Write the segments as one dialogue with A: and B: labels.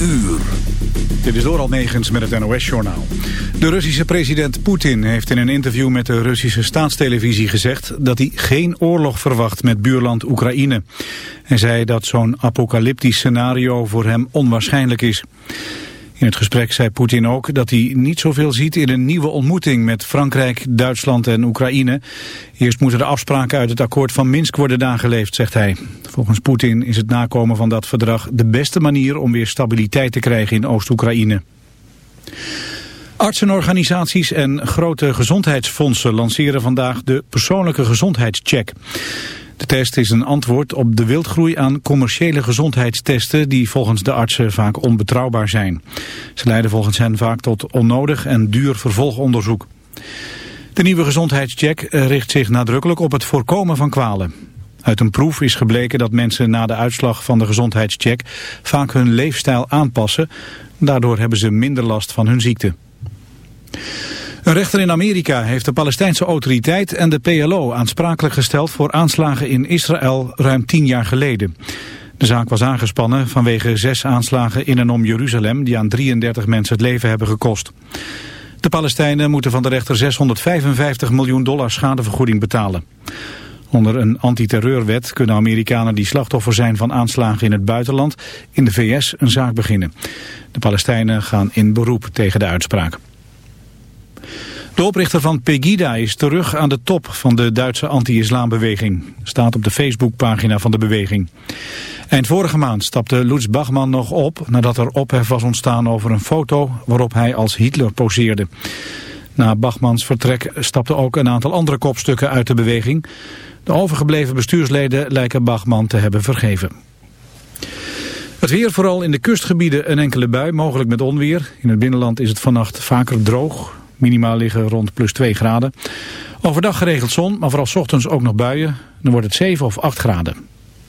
A: uur.
B: Dit is door Almegens met het NOS-journaal. De Russische president Poetin heeft in een interview met de Russische staatstelevisie gezegd... dat hij geen oorlog verwacht met buurland Oekraïne. Hij zei dat zo'n apocalyptisch scenario voor hem onwaarschijnlijk is. In het gesprek zei Poetin ook dat hij niet zoveel ziet in een nieuwe ontmoeting met Frankrijk, Duitsland en Oekraïne. Eerst moeten de afspraken uit het akkoord van Minsk worden nageleefd, zegt hij. Volgens Poetin is het nakomen van dat verdrag de beste manier om weer stabiliteit te krijgen in Oost-Oekraïne. Artsenorganisaties en grote gezondheidsfondsen lanceren vandaag de persoonlijke gezondheidscheck. De test is een antwoord op de wildgroei aan commerciële gezondheidstesten die volgens de artsen vaak onbetrouwbaar zijn. Ze leiden volgens hen vaak tot onnodig en duur vervolgonderzoek. De nieuwe gezondheidscheck richt zich nadrukkelijk op het voorkomen van kwalen. Uit een proef is gebleken dat mensen na de uitslag van de gezondheidscheck vaak hun leefstijl aanpassen. Daardoor hebben ze minder last van hun ziekte. Een rechter in Amerika heeft de Palestijnse autoriteit en de PLO aansprakelijk gesteld voor aanslagen in Israël ruim tien jaar geleden. De zaak was aangespannen vanwege zes aanslagen in en om Jeruzalem die aan 33 mensen het leven hebben gekost. De Palestijnen moeten van de rechter 655 miljoen dollar schadevergoeding betalen. Onder een antiterreurwet kunnen Amerikanen die slachtoffer zijn van aanslagen in het buitenland in de VS een zaak beginnen. De Palestijnen gaan in beroep tegen de uitspraak. De oprichter van Pegida is terug aan de top van de Duitse anti-islambeweging. Staat op de Facebookpagina van de beweging. Eind vorige maand stapte Lutz Bachmann nog op... nadat er ophef was ontstaan over een foto waarop hij als Hitler poseerde. Na Bachmans vertrek stapten ook een aantal andere kopstukken uit de beweging. De overgebleven bestuursleden lijken Bachman te hebben vergeven. Het weer vooral in de kustgebieden een enkele bui, mogelijk met onweer. In het binnenland is het vannacht vaker droog. Minimaal liggen rond plus 2 graden. Overdag geregeld zon, maar vooral s ochtends ook nog buien. Dan wordt het 7 of 8 graden.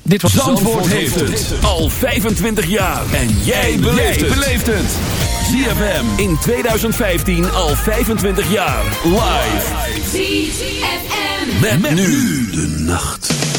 A: Dit was Zandvoort, Zandvoort heeft het al 25 jaar. En jij beleeft het. ZFM in 2015 al 25 jaar. Live. ZFM. Met, met nu de nacht.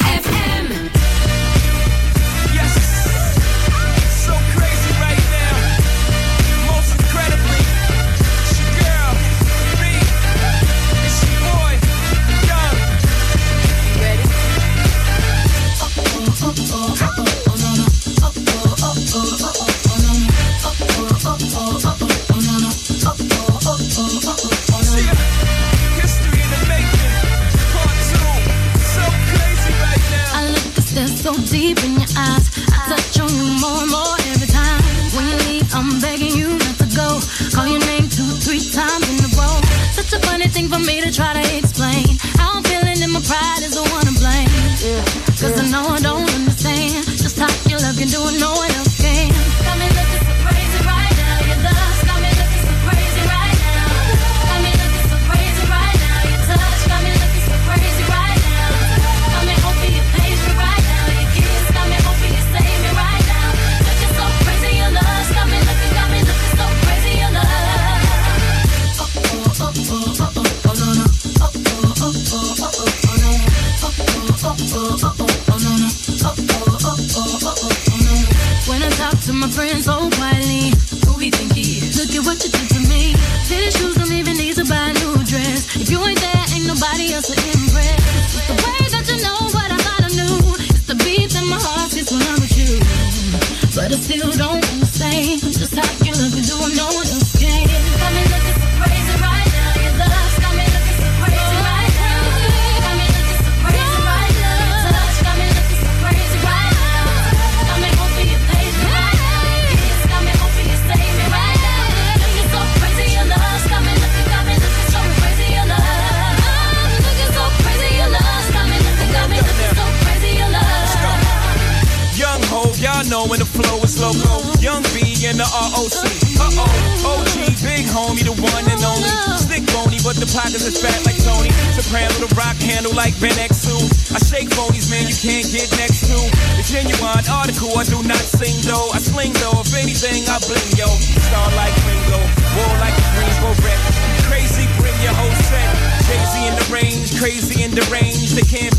C: for me to try to explain.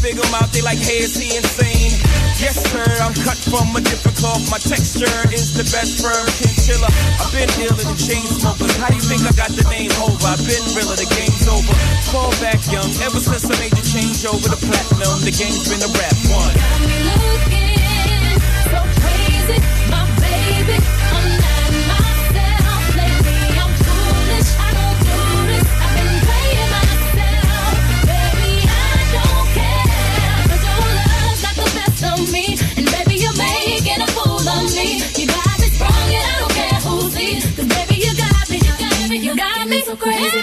D: figure him out, they like, hey, is he insane? Yes, sir, I'm cut from a different cloth. My texture is the best firm chinchilla. I've been dealing the chain smokers. How you think I got the name over? I've been realer, the game's over. Fall back young, ever since I made the change over the platinum, the game's been a rap one.
C: Got me looking so crazy, my baby. so crazy.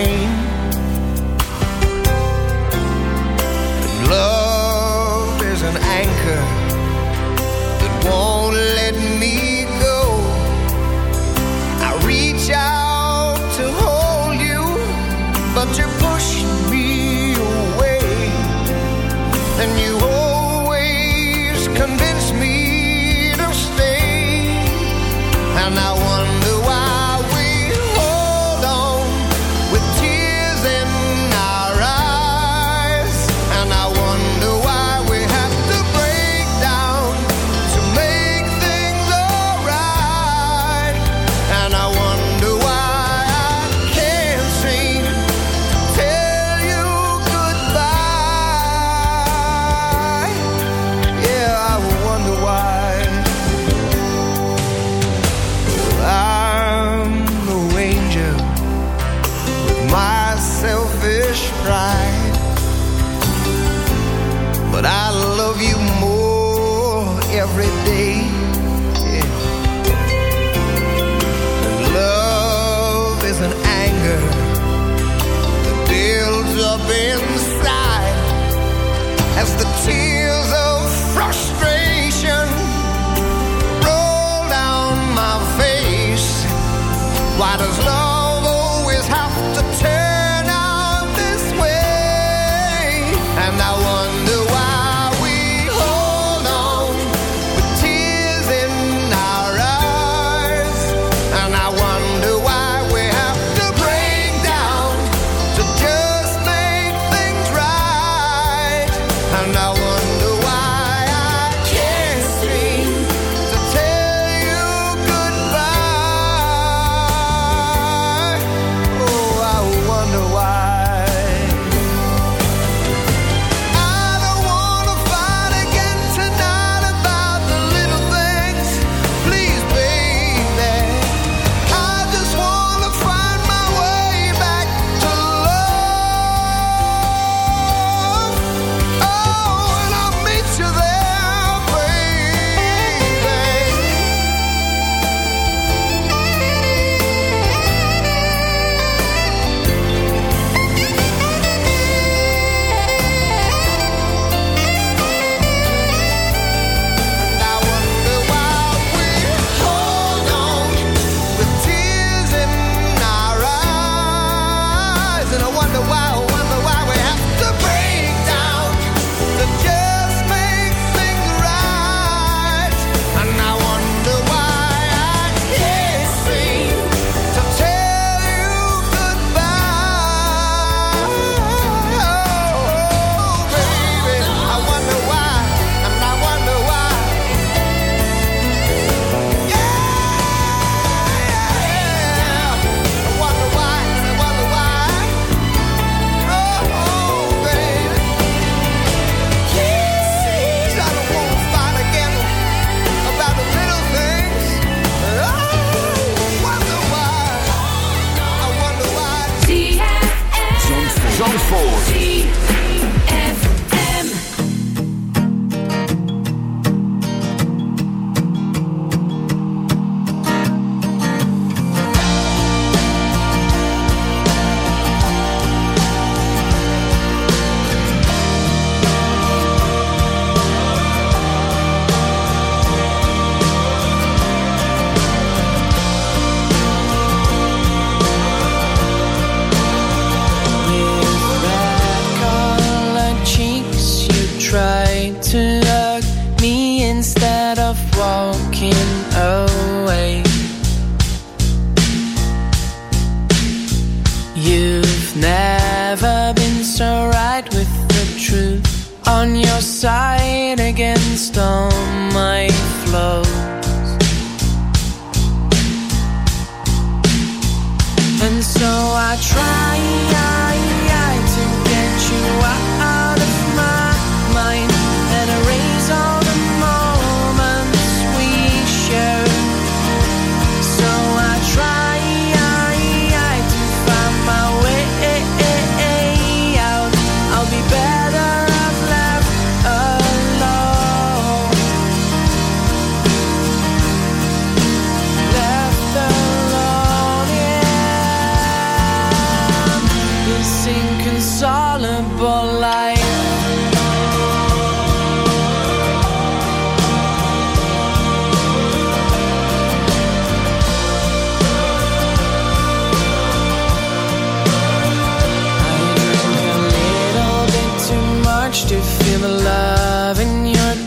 E: Pain.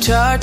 F: Touch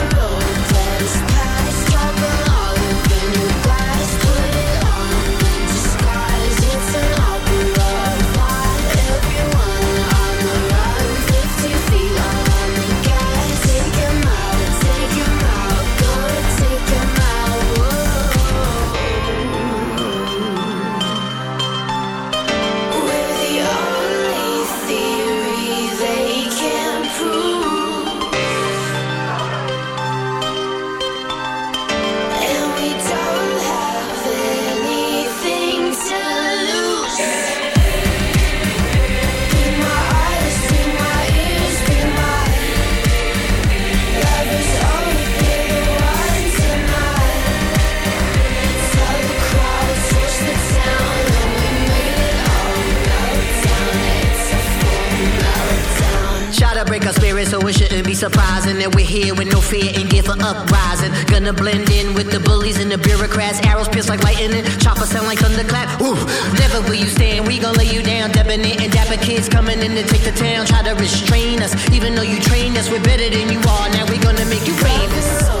G: Spirit, so it shouldn't be surprising that we're here with no fear and gear for uprising. Gonna blend in with the bullies and the bureaucrats. Arrows pierce like lightning, chopper sound like thunderclap. Ooh, never will you stand. We gon' lay you down, debonair and dapper kids coming in to take the town. Try to restrain us, even though you trained us. We're better than you are. Now we're gonna make you famous.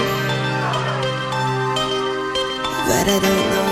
H: But I don't know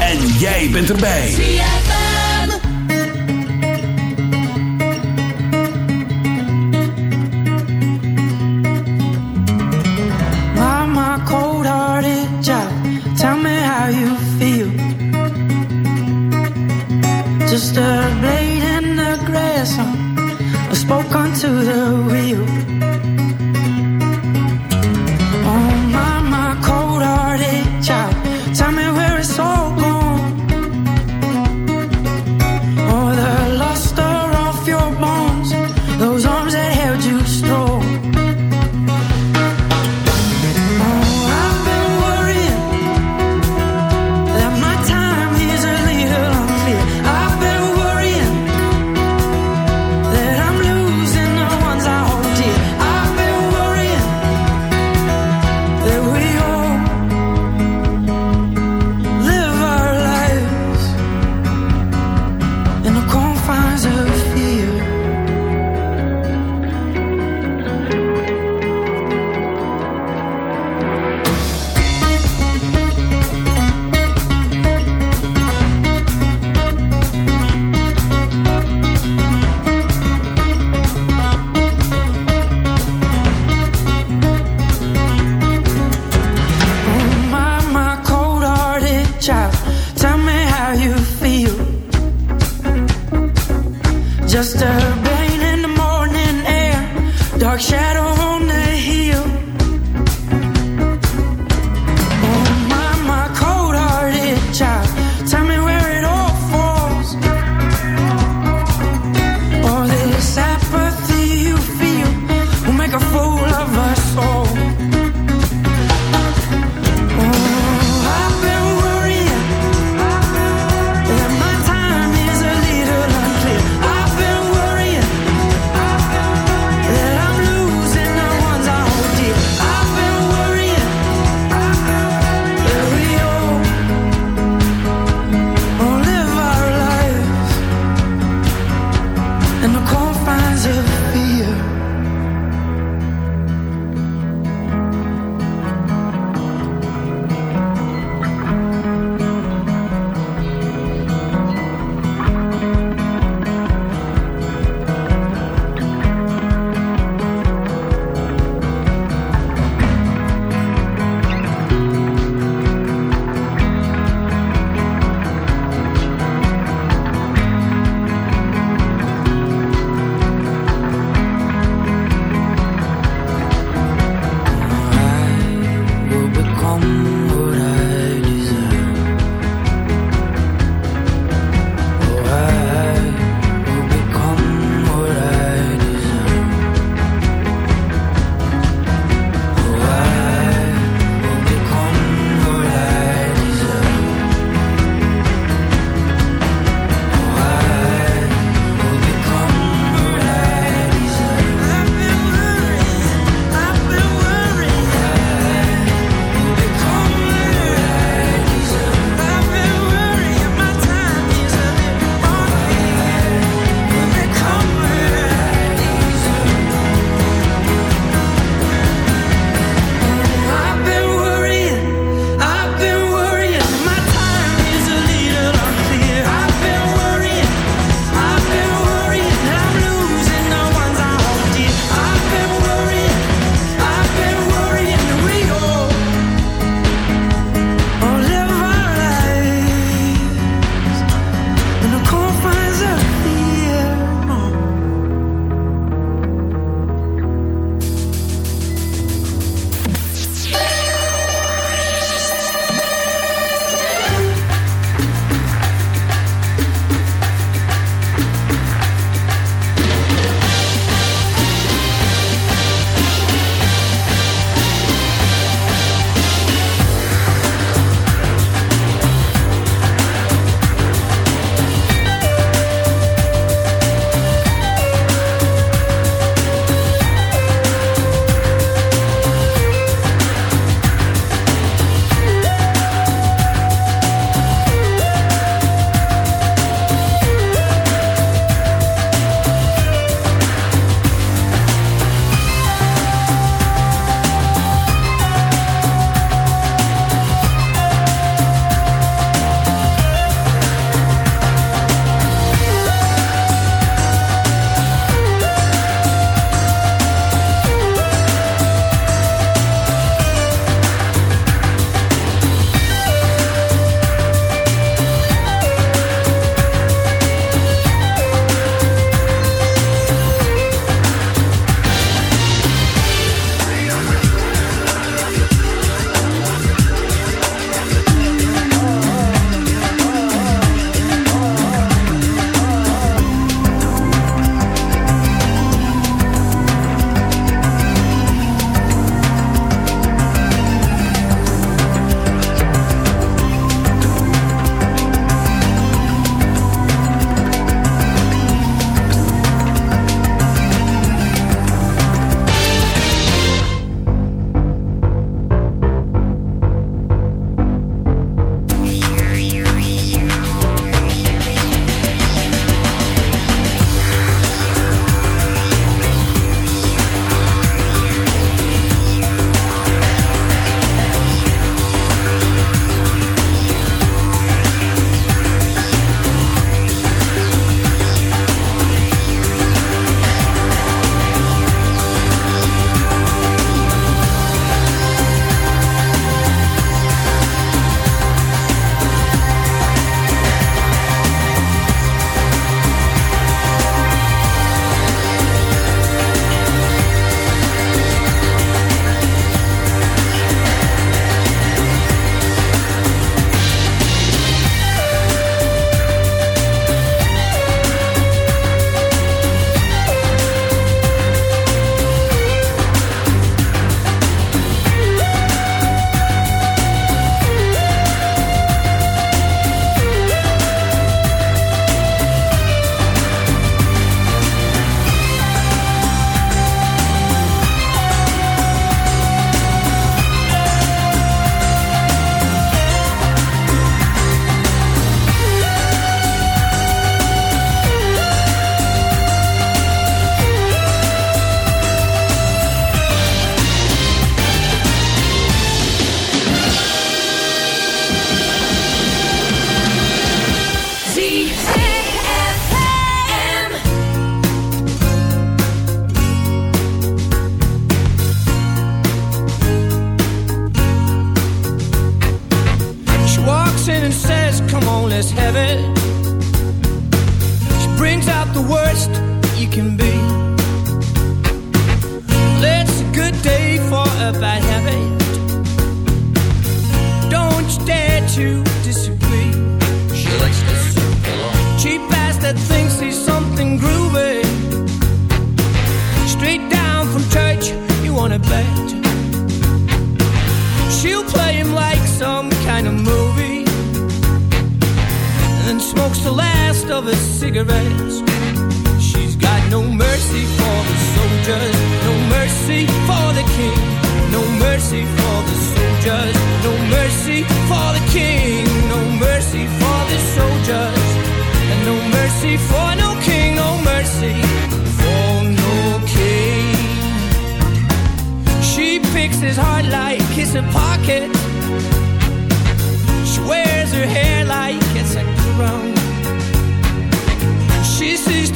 A: En jij bent erbij.